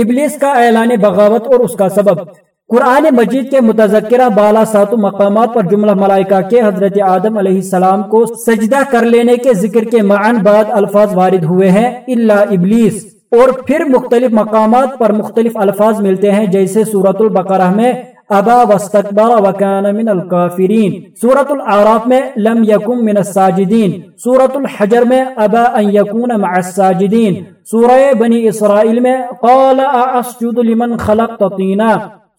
ابلیس کا اعلان بغاوت اور اس کا سبب۔ قرآن مجید کے متذکرہ بالا ساتو مقامات پر جملہ ملائکہ کے حضرت آدم علیہ السلام کو سجدہ کر لینے کے ذکر کے معن بعد الفاظ وارد ہوئے ہیں اللہ ابلیس۔ اور پھر مختلف مقامات پر مختلف الفاظ ملتے ہیں، جیسے سورت البقرہ میں، ابا واستکبر وکان من الکافرین۔ سورة العراف میں، لم یکن من الساجدین۔ سورة الحجر میں، ابا ان یکون مع الساجدین۔ سورہ بنی اسرائیل میں قال اعسجد لمن خلقت طینا۔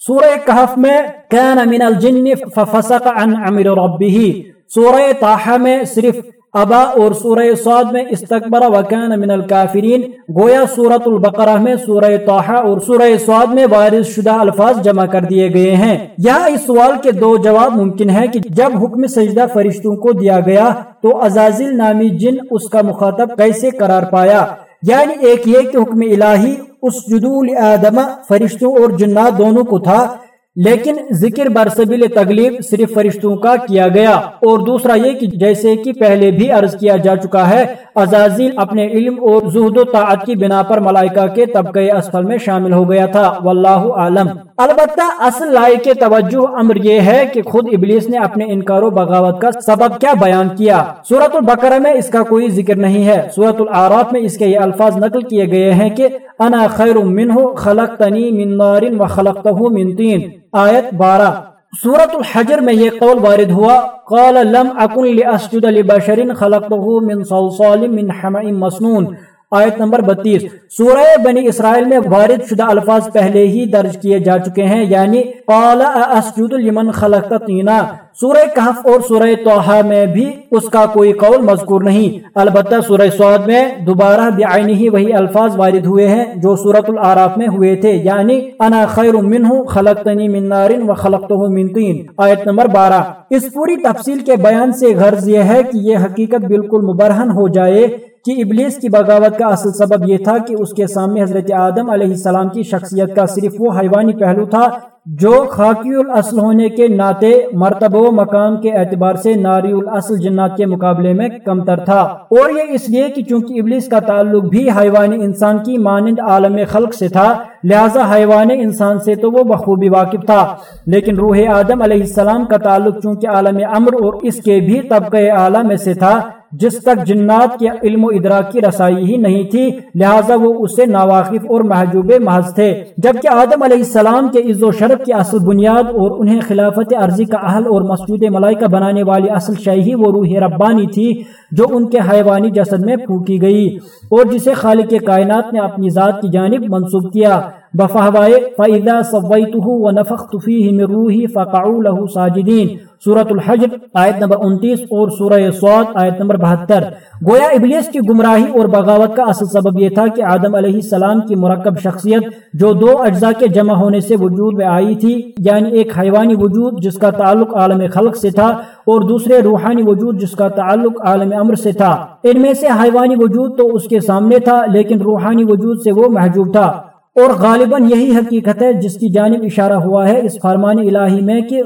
سورہ کہف میں کان من الجن ففسق عن عمر ربه۔ سورہ طاحہ میں صرف ابا اور سورہ سعد میں استقبر وکان من الکافرین۔ گویا سورت البقرہ میں سورہ توحہ اور سورہ سعد میں وارث شدہ الفاظ جمع کر دیے گئے ہیں۔ یہاں اس سوال کے دو جواب ممکن ہیں کہ جب حکم سجدہ فرشتوں کو دیا گیا تو ازازل نامی جن اس کا مخاطب کیسے قرار پایا؟ یعنی ایک یہ کہ حکم الہی اس جدول آدمہ فرشتوں اور جنات دونوں کو تھا لیکن ذکر برسبیل تغلیب صرف فرشتوں کا کیا گیا۔ اور دوسرا یہ کہ جیسے کہ پہلے بھی عرض کیا جا چکا ہے ازازیل اپنے علم اور زہد و طاعت کی بنا پر ملائکہ کے طبقہ اسفل میں شامل ہو گیا تھا۔ واللہ عالم البتہ اصل لائق کے توجہ امر یہ ہے کہ خود ابلیس نے اپنے انکار و بغاوت کا سبب کیا بیان کیا۔ سورت البقرہ میں اس کا کوئی ذکر نہیں ہے۔ سورت العراف میں اس کے یہ الفاظ نقل کیے گئے ہیں کہ انا خیر منہ خلقتنی من نار و خلقتہ من تین۔ آیت بارہ۔ سورت الحجر میں یہ قول وارد ہوا، قال لم اکن لأسجد لبشر خلقته من صلصال من حمع مسنون۔ آیت نمبر بتیس۔ سورہ بنی اسرائیل میں وارد شدہ الفاظ پہلے ہی درج کیے جا چکے ہیں یعنی قال اسجد لمن خلقت طینا۔ سورہ کہف اور سورہ توحہ میں بھی اس کا کوئی قول مذکور نہیں۔ البتہ سورہ سعود میں دوبارہ بعینی ہی وہی الفاظ وارد ہوئے ہیں جو سورت العراف میں ہوئے تھے یعنی انا خیر منہ خلقتنی من نار و خلقتہ من تین آیت نمبر بارہ۔ اس پوری تفصیل کے بیان سے غرض یہ ہے کہ یہ حقیقت بالکل مبرہن ہو جائے کہ ابلیس کی بغاوت کا اصل سبب یہ تھا کہ اس کے سامنے حضرت آدم علیہ السلام کی شخصیت کا صرف وہ حیوانی پہلو تھا جو خاکی الاصل ہونے کے ناطے مرتبہ و مقام کے اعتبار سے ناری الاصل جنات کے مقابلے میں کم تر تھا۔ اور یہ اس لیے کہ چونکہ ابلیس کا تعلق بھی حیوانی انسان کی مانند عالم خلق سے تھا، لہذا حیوان انسان سے تو وہ بخوبی واقف تھا۔ لیکن روح آدم علیہ السلام کا تعلق چونکہ عالم امر اور اس کے بھی طبقہ اعلیٰ میں سے تھا جس تک جنات کے علم و ادراک کی رسائی ہی نہیں تھی، لہٰذا وہ اس سے ناواقف اور محجوب محض تھے۔ جبکہ آدم علیہ السلام کے عز و شرف کی اصل بنیاد اور انہیں خلافت عرضی کا اہل اور مسجود ملائکہ بنانے والی اصل شہی وہ روح ربانی تھی، جو ان کے حیوانی جسد میں پھوکی گئی اور جسے خالق کائنات نے اپنی ذات کی جانب منصوب کیا۔ بفہوائے، فَإِذَا صَوَّيْتُهُ وَنَفَخْتُ فِيهِ مِن رُوحِي فَقَعُوا لَهُ سَاجِدِينَ۔ سورة الحجر، آیت نمبر انتیس اور سورہ سواد، آیت نمبر بہتر۔ گویا ابلیس کی گمراہی اور بغاوت کا اصل سبب یہ تھا کہ آدم علیہ السلام کی مرکب شخصیت جو دو اجزاء کے جمع ہونے سے وجود میں آئی تھی یعنی ایک حیوانی وجود جس کا تعلق عالم خلق سے تھا اور دوسرے روحانی وجود جس کا تعلق عالم امر سے تھا۔ ان میں سے حیوانی وجود تو اس کے سامنے تھا، لیکن روحانی وجود سے وہ محجوب تھا۔ اور غالباً یہی حقیقت ہے جس کی جانب اشارہ ہوا ہے اس فرمان الہی میں کہ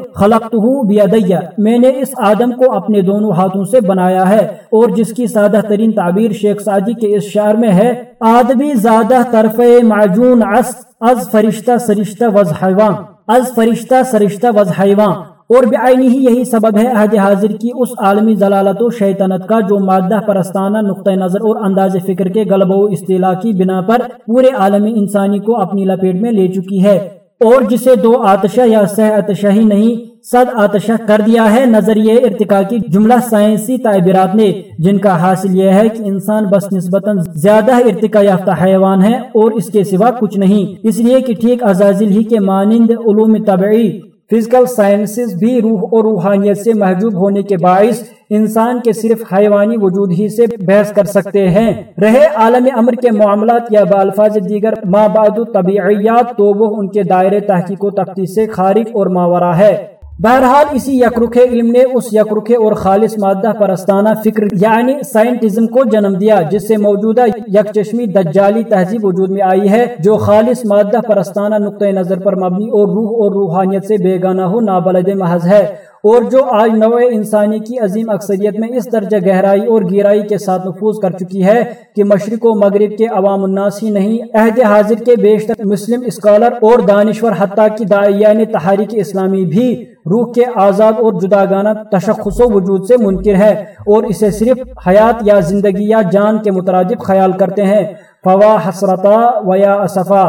ہوں بیدیہ میں نے اس آدم کو اپنے دونوں ہاتھوں سے بنایا ہے اور جس کی سادہ ترین تعبیر شیخ ساجی کے اس شعر میں ہے، آدمی زیادہ طرف معجون از از فرشتہ سرشتہ وز حیوان، از فرشتہ سرشتہ وز حیوان۔ اور بعینی ہی یہی سبب ہے عہد حاضر کی اس عالمی ضلالت و شیطنت کا جو مادہ پرستانہ نقطہ نظر اور انداز فکر کے غلب و اصطلاح کی بنا پر پورے عالمی انسانی کو اپنی لپیٹ میں لے چکی ہے اور جسے دو آتشہ یا سہ آتشہ ہی نہیں، صد آتشہ کر دیا ہے۔ نظریہ ارتقاء کی جملہ سائنسی تعبیرات نے، جن کا حاصل یہ ہے کہ انسان بس نسبتاً زیادہ ارتقاء یافتہ حیوان ہے اور اس کے سوا کچھ نہیں۔ اس لیے کہ ٹھیک ازازل ہی کے مانند علوم طبعی فزیکل سائنسز بھی روح اور روحانیت سے محجوب ہونے کے باعث انسان کے صرف حیوانی وجود ہی سے بحث کر سکتے ہیں۔ رہے عالم امر کے معاملات یا بالفاظ دیگر ماں بعد طبیعیات تو وہ ان کے دائرے تحقیق و تفتیش سے خارج اور ماورا ہے۔ بہرحال اسی یکرخ علم نے اس یکرخ اور خالص مادہ پرستانہ فکر یعنی سائنٹزم کو جنم دیا، جس سے موجودہ یکچشمی دجالی تہذیب وجود میں آئی ہے، جو خالص مادہ پرستانہ نقطۂ نظر پر مبنی اور روح اور روحانیت سے بے گانا ہو نابلد محض ہے، اور جو آج نو انسانی کی عظیم اکثریت میں اس درجہ گہرائی اور گیرائی کے ساتھ نفوذ کر چکی ہے کہ مشرق و مغرب کے عوام الناس ہی نہیں، عہد حاضر کے بیشتر مسلم اسکالر اور دانشور حتیٰ کی دائیان تحریک اسلامی بھی روح کے آزاد اور جداگانہ تشخص و وجود سے منکر ہے اور اسے صرف حیات یا زندگی یا جان کے مترادف خیال کرتے ہیں۔ فوا حسرتا و یا اصفا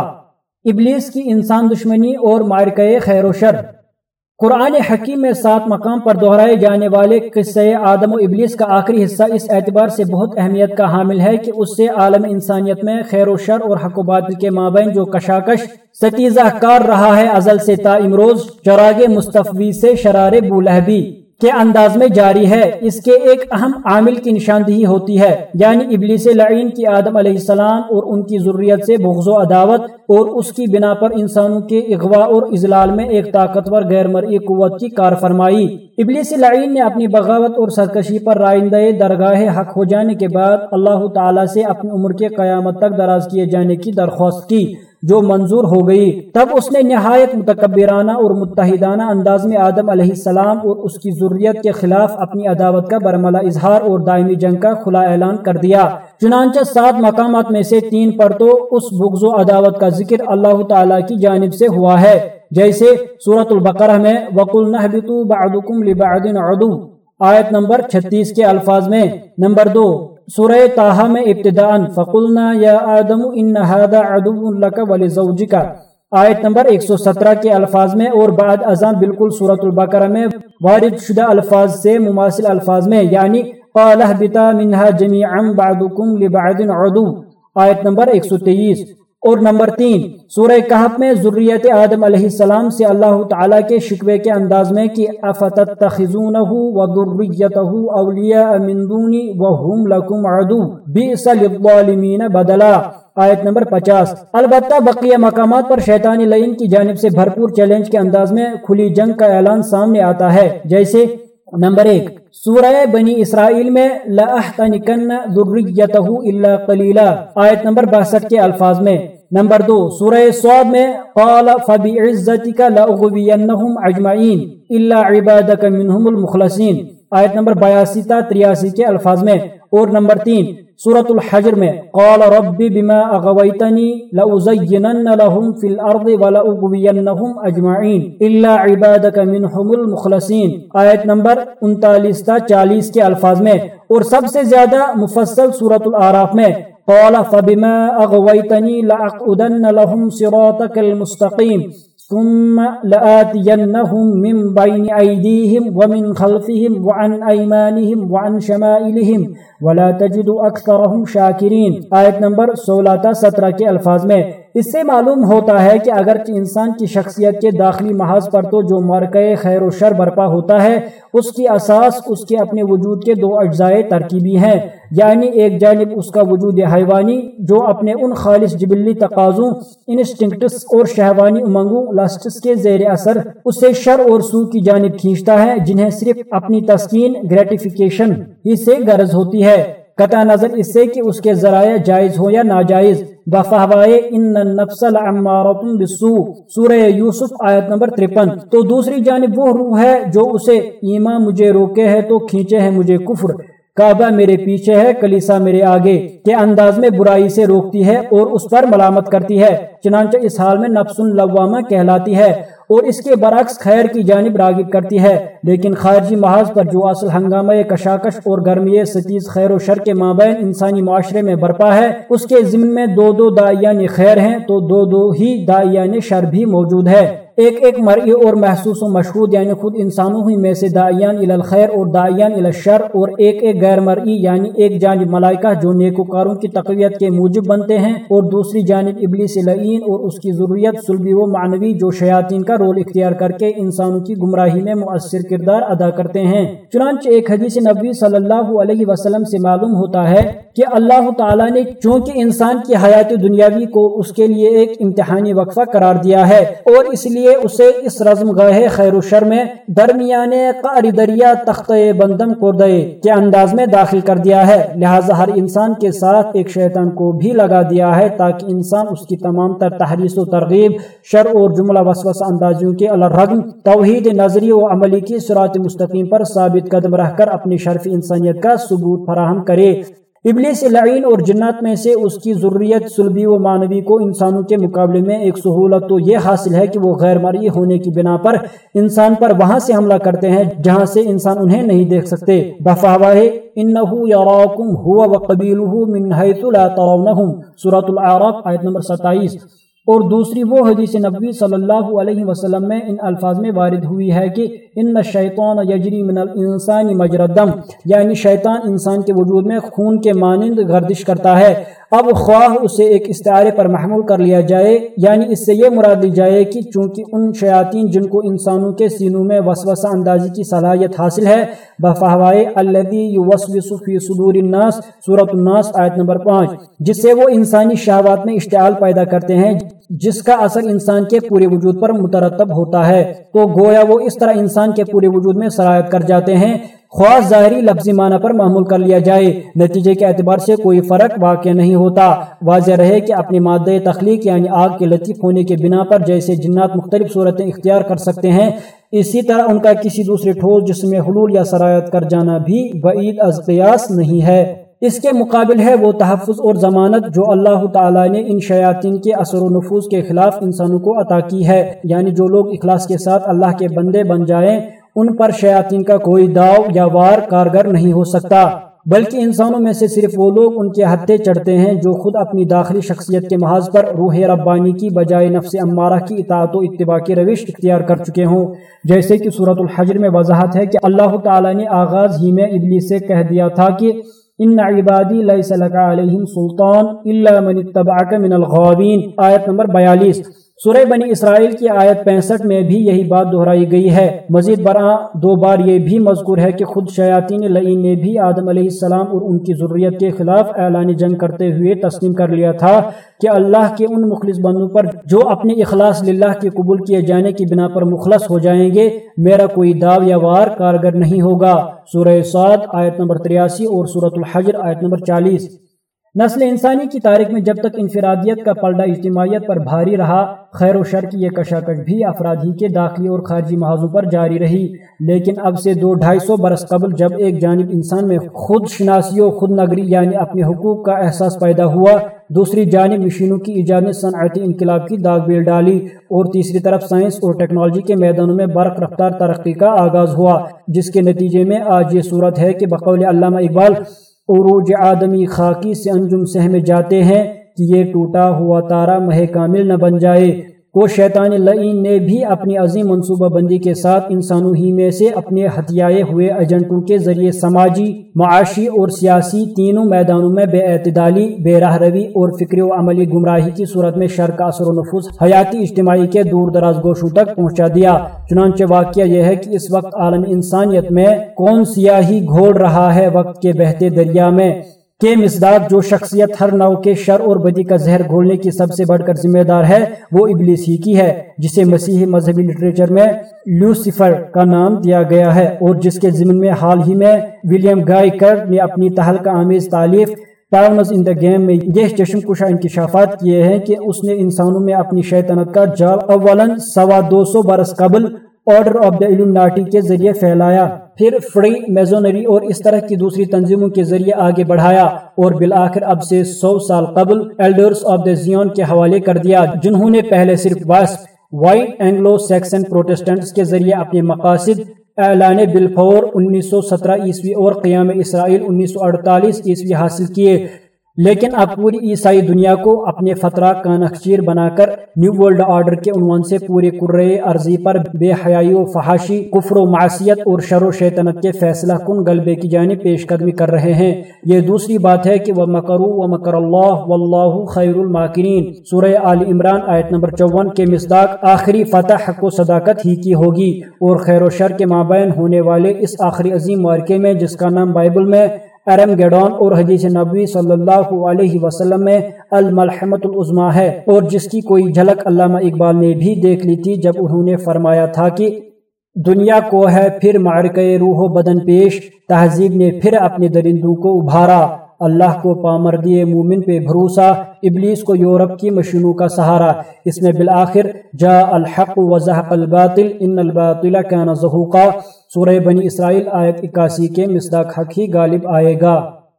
ابلیس کی انسان دشمنی اور مارکے خیر و شر۔ قرآن حکیم میں سات مقام پر دہرائے جانے والے قصے آدم و ابلیس کا آخری حصہ اس اعتبار سے بہت اہمیت کا حامل ہے کہ اس سے عالم انسانیت میں خیر و شر اور حق و باطل کے مابین جو کشاکش، ستیزہ کار رہا ہے، ازل سے تا امروز، چراغ مصطفی سے شرار بولہبی کے انداز میں جاری ہے۔ اس کے ایک اہم عامل کی نشاندہی ہوتی ہے یعنی ابلیس لعین کی آدم علیہ السلام اور ان کی ضروریت سے بغض و عداوت اور اس کی بنا پر انسانوں کے اغوا اور اضلال میں ایک طاقتور غیر مرئی قوت کی کار فرمائی ابلیس لعین نے اپنی بغاوت اور سرکشی پر رائندہ درگاہ حق ہو جانے کے بعد اللہ تعالیٰ سے اپنی عمر کے قیامت تک دراز کیے جانے کی درخواست کی۔ جو منظور ہو گئی، تب اس نے نہایت متکبرانہ اور متحدانہ انداز میں آدم علیہ السلام اور اس کی ضروریت کے خلاف اپنی عداوت کا برملہ اظہار اور دائمی جنگ کا کھلا اعلان کر دیا۔ چنانچہ سات مقامات میں سے تین پر تو اس بغض و عداوت کا ذکر اللہ تعالیٰ کی جانب سے ہوا ہے۔ جیسے سورت البقرہ میں، وقل نحبتو آیت نمبر چھتیس کے الفاظ میں، نمبر دو سورہ تاہا میں ابتداء فقلنا یا آدم ان هذا عدو لک ولزوجک۔ آیت نمبر 117 کے الفاظ میں اور بعد ازان بالکل سورت البقرہ میں وارد شدہ الفاظ سے مماثل الفاظ میں یعنی قال اهبطا منها جميعا بعضكم لبعض عدو۔ آیت نمبر 123 اور نمبر تین، سورہ کہف میں ذریت آدم علیہ السلام سے اللہ تعالیٰ کے شکوے کے انداز میں کہ افتتخذونہ وذریتہ اولیاء من دونی وہم لکم عدو بیس للظالمین بدلا۔ آیت نمبر پچاس، البتہ بقیہ مقامات پر شیطانی لین کی جانب سے بھرپور چیلنج کے انداز میں کھلی جنگ کا اعلان سامنے آتا ہے۔ جیسے نمبر ایک، سورہ بنی اسرائیل میں لَأَحْتَنِكَنَّ ذُرِّيَّتَهُ إِلَّا قَلِيلًا آیت نمبر باسٹھ کے الفاظ میں نمبر دو، سورہ سعود میں قال، فَبِعِزَّتِكَ لَأُغْوِيَنَّهُمْ عَجْمَعِينَ إِلَّا عِبَادَكَ مِنْهُمُ الْمُخْلَصِينَ۔ آیت نمبر بیاسی تا تریاسی کے الفاظ میں اور نمبر تین، سورة الحجر میں قال، رب بما اغویتنی لأزینن لهم فی الارض ولأغوینہم اجمعین الا عبادک منہم المخلصین آیت نمبر انتالیس تا چالیس کے الفاظ میں اور سب سے زیادہ مفصل سورة العراف میں قال، فبما اغويتني لاقعدن لهم صراطك المستقيم، ثم لآتينهم من بين أيديهم ومن خلفهم وعن أيمانهم وعن شمائلهم، ولا تجد أكثرهم شاكرين۔ آیت نمبر سولہ تا سترہ کے الفاظ میں اس سے معلوم ہوتا ہے کہ اگرچہ انسان کی شخصیت کے داخلی محاذ پر تو جو مرکے خیر و شر برپا ہوتا ہے، اس کی اساس اس کے اپنے وجود کے دو اجزائے ترکیبی ہیں۔ یعنی ایک جانب اس کا وجود حیوانی جو اپنے ان خالص جبلی تقاضوں، انسٹنکٹس اور شہوانی امنگوں لسٹس کے زیر اثر، اسے شر اور سو کی جانب کھینچتا ہے، جنہیں صرف اپنی تسکین، گریٹیفیکیشن ہی سے غرض ہوتی ہے۔ قطع نظر اس سے کہ اس کے ذرائع جائز ہو یا ناجائز۔ بفہوائے ان النفس لعمارت بسو سورہ یوسف آیت نمبر 53 تو دوسری جانب وہ روح ہے جو اسے ایمان مجھے روکے ہے تو کھینچے ہے مجھے کفر۔ کعبہ میرے پیچھے ہے، کلیسا میرے آگے۔ کے انداز میں برائی سے روکتی ہے اور اس پر ملامت کرتی ہے، چنانچہ اس حال میں نفس اللوامہ کہلاتی ہے۔ اور اس کے برعکس خیر کی جانب راغب کرتی ہے۔ لیکن خارجی محاذ پر جو اصل ہنگامہ کشاکش اور گرمی ستیز خیر و شر کے مابین انسانی معاشرے میں برپا ہے، اس کے ضمن میں دو دو دائیان خیر ہیں تو دو دو ہی دائیان شر بھی موجود ہے۔ ایک ایک مرئی اور محسوس و مشہود یعنی خود انسانوں ہی میں سے دائیان الخیر اور دائیان الشر اور ایک ایک غیر مرئی یعنی ایک جانب ملائکہ جو نیکوکاروں کی تقویت کے موجب بنتے ہیں اور دوسری جانب ابلیس لعین اور اس کی ضروریت سلبی و معنوی جو شیاطین کا رول اختیار کر کے انسانوں کی گمراہی میں مؤثر کردار ادا کرتے ہیں۔ چنانچہ ایک حدیث نبی صلی اللہ علیہ وسلم سے معلوم ہوتا ہے کہ اللہ تعالیٰ نے چونکہ انسان کی حیات دنیاوی کو اس کے لیے ایک امتحانی وقفہ قرار دیا ہے اور اس لیے لیے اسے اس رزم گاہ خیر و شر میں درمیان قاری دریا تخت بندم کو دے کے انداز میں داخل کر دیا ہے۔ لہٰذا ہر انسان کے ساتھ ایک شیطان کو بھی لگا دیا ہے تاکہ انسان اس کی تمام تر تحریص و ترغیب، شر اور جملہ وسوس اندازیوں کے الرغم توحید نظری و عملی کی سرات مستقیم پر ثابت قدم رہ کر اپنی شرف انسانیت کا ثبوت فراہم کرے۔ ابلیس لعین اور جنات میں سے اس کی ضروریت سلبی و مانوی کو انسانوں کے مقابلے میں ایک سہولت تو یہ حاصل ہے کہ وہ غیر مرئی ہونے کی بنا پر انسان پر وہاں سے حملہ کرتے ہیں جہاں سے انسان انہیں نہیں دیکھ سکتے۔ بفاواہ انہو یراکم ہوا وقبیلہ من حیث لا ترونہم۔ سورة العراق آیت نمبر ستائیس۔ اور دوسری وہ حدیث نبوی صلی اللہ علیہ وسلم میں ان الفاظ میں وارد ہوئی ہے کہ ان شیطان یجری من الانسان مجردم یعنی شیطان انسان کے وجود میں خون کے مانند گردش کرتا ہے۔ اب خواہ اسے ایک استعارے پر محمول کر لیا جائے یعنی اس سے یہ مراد لی جائے کہ چونکہ ان شیاطین جن کو انسانوں کے سینوں میں وسوسہ اندازی کی صلاحیت حاصل ہے، بفہوائے الذی یوسوس فی صدور الناس سورۃ الناس، آیت نمبر پانچ۔ جس سے وہ انسانی شہوات میں اشتعال پیدا کرتے ہیں جس کا اثر انسان کے پورے وجود پر مترتب ہوتا ہے، تو گویا وہ اس طرح انسان کے پورے وجود میں سرایت کر جاتے ہیں۔ خواہ ظاہری لفظی معنی پر معمول کر لیا جائے، نتیجے کے اعتبار سے کوئی فرق واقع نہیں ہوتا۔ واضح رہے کہ اپنی مادہ تخلیق یعنی آگ کے لطیف ہونے کے بنا پر جیسے جنات مختلف صورتیں اختیار کر سکتے ہیں، اسی طرح ان کا کسی دوسرے ٹھوس جس میں حلول یا سرایت کر جانا بھی بعید از قیاس نہیں ہے۔ اس کے مقابل ہے وہ تحفظ اور ضمانت جو اللہ تعالیٰ نے ان شیاطین کے اثر و نفوذ کے خلاف انسانوں کو عطا کی ہے۔ یعنی جو لوگ اخلاص کے ساتھ اللہ کے بندے بن جائیں، ان پر شیاطین کا کوئی داؤ یا وار کارگر نہیں ہو سکتا۔ بلکہ انسانوں میں سے صرف وہ لوگ ان کے ہتھے چڑھتے ہیں جو خود اپنی داخلی شخصیت کے محاذ پر روح ربانی کی بجائے نفس امارہ کی اطاعت و اتباع کی روش اختیار کر چکے ہوں۔ جیسے کہ صورت الحجر میں وضاحت ہے کہ اللہ تعالیٰ نے آغاز ہی میں ابلی سے کہہ دیا تھا کہ ان عبادی لیس لک علیہم سلطان الا من اتبعک من الغابین آیت نمبر بیالیس۔ سورہ بنی اسرائیل کی آیت پینسٹھ میں بھی یہی بات دہرائی گئی ہے۔ مزید برآں دو بار یہ بھی مذکور ہے کہ خود شیاطین لعین نے بھی آدم علیہ السلام اور ان کی ضروریت کے خلاف اعلان جنگ کرتے ہوئے تسلیم کر لیا تھا کہ اللہ کے ان مخلص بندوں پر جو اپنے اخلاص للہ کے قبول کیے جانے کی بنا پر مخلص ہو جائیں گے، میرا کوئی داو یا وار کارگر نہیں ہوگا۔ سورہ سعد آیت نمبر تریاسی اور سورت الحجر آیت نمبر چالیس۔ نسل انسانی کی تاریخ میں جب تک انفرادیت کا پلڈا اجتماعیت پر بھاری رہا، خیر و شر کی یہ کشاکش بھی افراد ہی کے داخلی اور خارجی محاذوں پر جاری رہی۔ لیکن اب سے دو ڈھائی سو برس قبل جب ایک جانب انسان میں خود شناسی و خود نگری یعنی اپنے حقوق کا احساس پیدا ہوا، دوسری جانب مشینوں کی ایجاد نے صنعتی انقلاب کی داغ بیل ڈالی اور تیسری طرف سائنس اور ٹیکنالوجی کے میدانوں میں برق رفتار ترقی کا آغاز ہوا، جس کے نتیجے میں آج یہ صورت ہے کہ بقول علامہ اقبال عروج آدمی خاکی سے انجم سہم جاتے ہیں کہ یہ ٹوٹا ہوا تارا مہ کامل نہ بن جائے۔ کو شیطان لعین نے بھی اپنی عظیم منصوبہ بندی کے ساتھ انسانوں ہی میں سے اپنے ہتھیائے ہوئے ایجنٹوں کے ذریعے سماجی، معاشی اور سیاسی تینوں میدانوں میں بے اعتدالی، بے راہ روی اور فکری و عملی گمراہی کی صورت میں شر کا اثر و نفوذ حیاتی اجتماعی کے دور دراز گوشوں تک پہنچا دیا۔ چنانچہ واقعہ یہ ہے کہ اس وقت عالم انسانیت میں کون سیاہی گھوڑ رہا ہے وقت کے بہتے دریا میں۔ کے مصداق جو شخصیت ہر نو کے شر اور بدی کا زہر گھولنے کی سب سے بڑھ کر ذمہ دار ہے، وہ ابلیس ہی کی ہے، جسے مسیحی مذہبی لٹریچر میں لوسیفر کا نام دیا گیا ہے اور جس کے ضمن میں حال ہی میں ولیم گائی کر نے اپنی تہلکہ آمیز تعلیف پاؤنز ان دا گیم میں یہ چشم کشا انکشافات کیے ہیں کہ اس نے انسانوں میں اپنی شیطنت کا جال اولا سوا دو سو برس قبل آرڈر آف دا علومناٹی کے ذریعے پھیلایا، پھر فری میزونری اور اس طرح کی دوسری تنظیموں کے ذریعے آگے بڑھایا اور بالآخر اب سے سو سال قبل ایلڈرز آف دا زیون کے حوالے کر دیا، جنہوں نے پہلے صرف واسپ وائٹ اینگلو سیکسن پروٹیسٹنٹس کے ذریعے اپنے مقاصد، اعلان بلفور انیس سو سترہ عیسوی اور قیام اسرائیل انیس سو اڑتالیس عیسوی حاصل کیے۔ لیکن اب پوری عیسائی دنیا کو اپنے فطرہ کا نقشیر بنا کر نیو ورلڈ آرڈر کے عنوان سے پورے کرے عرضی پر بے حیائی و فحاشی، کفر و معاشیت اور شر و شیطنت کے فیصلہ کن غلبے کی جانب پیش قدمی کر رہے ہیں۔ یہ دوسری بات ہے کہ وہ مکرو و مکر اللہ واللہ خیر الماکرین سورہ آل عمران آیت نمبر چون کے مصداق آخری فتح حق و صداقت ہی کی ہوگی اور خیر و شر کے مابین ہونے والے اس آخری عظیم مارکے میں جس کا نام بائبل میں ارم گیڈون اور حدیث نبوی صلی اللہ علیہ وسلم میں الملحمت العظما ہے اور جس کی کوئی جھلک علامہ اقبال نے بھی دیکھ لی تھی جب انہوں نے فرمایا تھا کہ دنیا کو ہے پھر معرکہ روح و بدن پیش، تہذیب نے پھر اپنے درندوں کو ابھارا۔ اللہ کو پامردی مومن پہ بھروسہ، ابلیس کو یورپ کی مشینوں کا سہارا۔ اس میں بالآخر جا الحق وضحق الباطل، ان الباطل کان زہوقا۔ سورہ بنی اسرائیل آیت اکاسی کے مصداق حق ہی غالب آئے گا۔